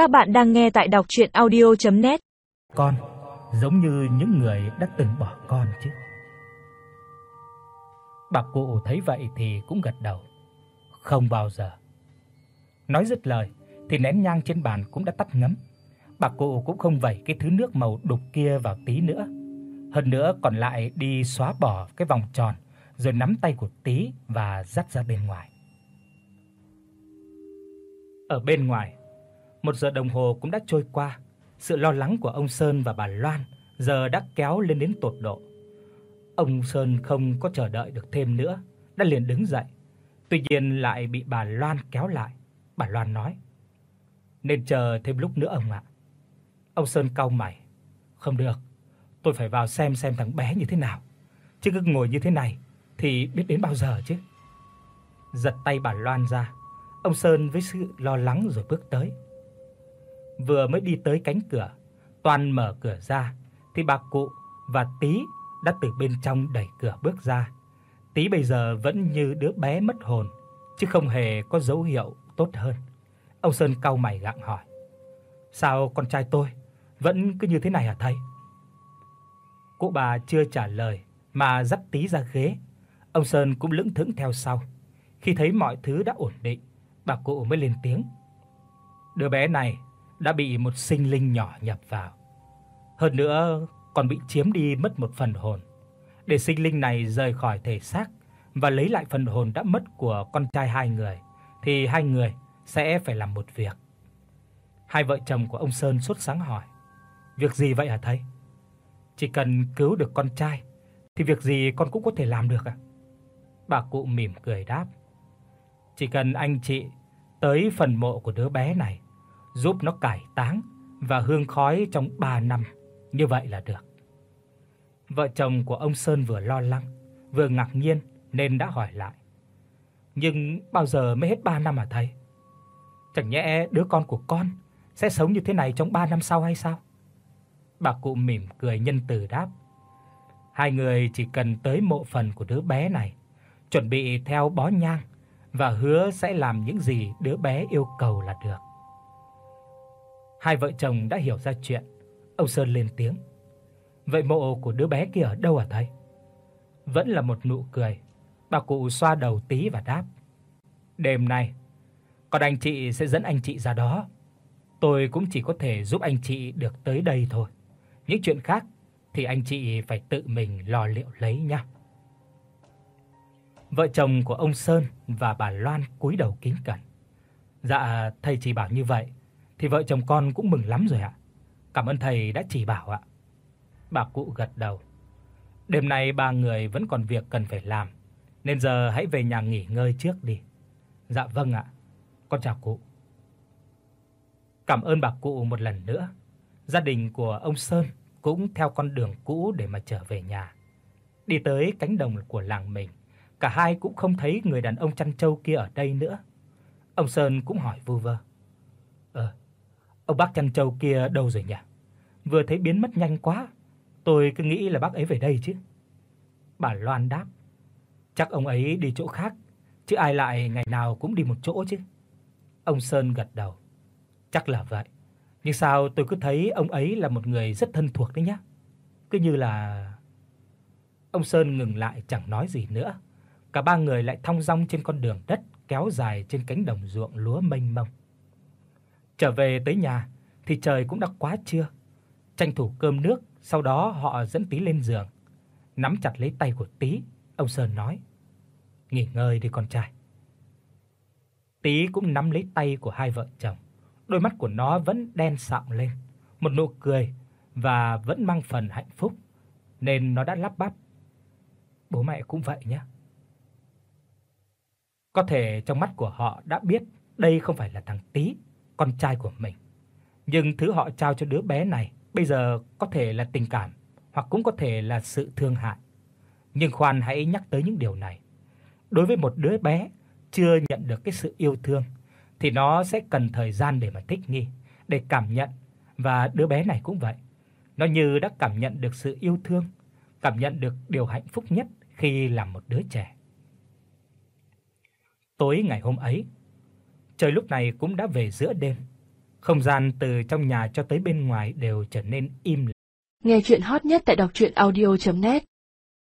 Các bạn đang nghe tại đọc audio net Con giống như những người đã từng bỏ con chứ. Bà cụ thấy vậy thì cũng gật đầu. Không bao giờ. Nói dứt lời thì nén nhang trên bàn cũng đã tắt ngấm. Bà cụ cũng không vẩy cái thứ nước màu đục kia vào tí nữa. Hơn nữa còn lại đi xóa bỏ cái vòng tròn rồi nắm tay của tí và dắt ra bên ngoài. Ở bên ngoài, một giờ đồng hồ cũng đã trôi qua. Sự lo lắng của ông Sơn và bà Loan giờ đã kéo lên đến tột độ. Ông Sơn không có chờ đợi được thêm nữa, đã liền đứng dậy. Tuy nhiên lại bị bà Loan kéo lại. Bà Loan nói: "Nên chờ thêm lúc nữa ông ạ." Ông Sơn cau mày: "Không được, tôi phải vào xem xem thằng bé như thế nào. Chứ cứ ngồi như thế này thì biết đến bao giờ chứ?" Giật tay bà Loan ra, ông Sơn với sự lo lắng rồi bước tới. Vừa mới đi tới cánh cửa, toàn mở cửa ra thì bà cụ và Tí đã từ bên trong đẩy cửa bước ra. Tí bây giờ vẫn như đứa bé mất hồn, chứ không hề có dấu hiệu tốt hơn. Ông Sơn cau mày gặng hỏi: "Sao con trai tôi vẫn cứ như thế này hả thầy?" Cụ bà chưa trả lời mà dắt Tí ra ghế. Ông Sơn cũng lững thững theo sau. Khi thấy mọi thứ đã ổn định, bà cụ mới lên tiếng: "Đứa bé này đã bị một sinh linh nhỏ nhập vào. Hơn nữa còn bị chiếm đi mất một phần hồn. Để sinh linh này rời khỏi thể xác và lấy lại phần hồn đã mất của con trai hai người thì hai người sẽ phải làm một việc. Hai vợ chồng của ông Sơn sốt sáng hỏi: "Việc gì vậy hả thầy?" "Chỉ cần cứu được con trai thì việc gì con cũng có thể làm được ạ." Bà cụ mỉm cười đáp: "Chỉ cần anh chị tới phần mộ của đứa bé này, giúp nó cải táng và hương khói trong 3 năm, như vậy là được." Vợ chồng của ông Sơn vừa lo lắng, vừa ngạc nhiên nên đã hỏi lại. "Nhưng bao giờ mới hết 3 năm hả thầy? Chẳng nhẽ đứa con của con sẽ sống như thế này trong 3 năm sau hay sao?" Bà cụ mỉm cười nhân từ đáp. Hai người chỉ cần tới mộ phần của đứa bé này, chuẩn bị theo bó nhang và hứa sẽ làm những gì đứa bé yêu cầu là được. Hai vợ chồng đã hiểu ra chuyện, ông Sơn lên tiếng. Vậy mộ của đứa bé kia ở đâu hả thầy? Vẫn là một nụ cười. Bà cụ xoa đầu tí và đáp: "Đêm nay, con anh chị sẽ dẫn anh chị ra đó. Tôi cũng chỉ có thể giúp anh chị được tới đây thôi. Những chuyện khác thì anh chị phải tự mình lo liệu lấy nha Vợ chồng của ông Sơn và bà Loan cúi đầu kính cẩn. "Dạ, thầy chỉ bảo như vậy thì vợ chồng con cũng mừng lắm rồi ạ. Cảm ơn thầy đã chỉ bảo ạ." Bà cụ gật đầu. Đêm nay ba người vẫn còn việc cần phải làm, nên giờ hãy về nhà nghỉ ngơi trước đi. Dạ vâng ạ. Con chào cụ. Cảm ơn bà cụ một lần nữa. Gia đình của ông Sơn cũng theo con đường cũ để mà trở về nhà. Đi tới cánh đồng của làng mình, cả hai cũng không thấy người đàn ông chăn trâu kia ở đây nữa. Ông Sơn cũng hỏi vu vơ. Ông bác chăn trâu kia đâu rồi nhỉ? Vừa thấy biến mất nhanh quá." Tôi cứ nghĩ là bác ấy về đây chứ." Bà Loan đáp. "Chắc ông ấy đi chỗ khác, chứ ai lại ngày nào cũng đi một chỗ chứ." Ông Sơn gật đầu. "Chắc là vậy. Nhưng sao tôi cứ thấy ông ấy là một người rất thân thuộc đấy nhá. Cứ như là..." Ông Sơn ngừng lại chẳng nói gì nữa. Cả ba người lại thong dong trên con đường đất kéo dài trên cánh đồng ruộng lúa mênh mông. Trở về tới nhà thì trời cũng đã quá trưa. Tranh thủ cơm nước, sau đó họ dẫn Tí lên giường, nắm chặt lấy tay của Tí, ông Sơn nói: "Nghỉ ngơi đi con trai." Tí cũng nắm lấy tay của hai vợ chồng, đôi mắt của nó vẫn đen sạm lên, một nụ cười và vẫn mang phần hạnh phúc, nên nó đã lắp bắp: "Bố mẹ cũng vậy nhé." Có thể trong mắt của họ đã biết đây không phải là thằng Tí, con trai của mình, nhưng thứ họ trao cho đứa bé này bây giờ có thể là tình cảm hoặc cũng có thể là sự thương hại. Nhưng khoan hãy nhắc tới những điều này. Đối với một đứa bé chưa nhận được cái sự yêu thương thì nó sẽ cần thời gian để mà thích nghi, để cảm nhận và đứa bé này cũng vậy. Nó như đã cảm nhận được sự yêu thương, cảm nhận được điều hạnh phúc nhất khi làm một đứa trẻ. Tối ngày hôm ấy, trời lúc này cũng đã về giữa đêm. Không gian từ trong nhà cho tới bên ngoài đều trở nên im lặng. Nghe truyện hot nhất tại doctruyenaudio.net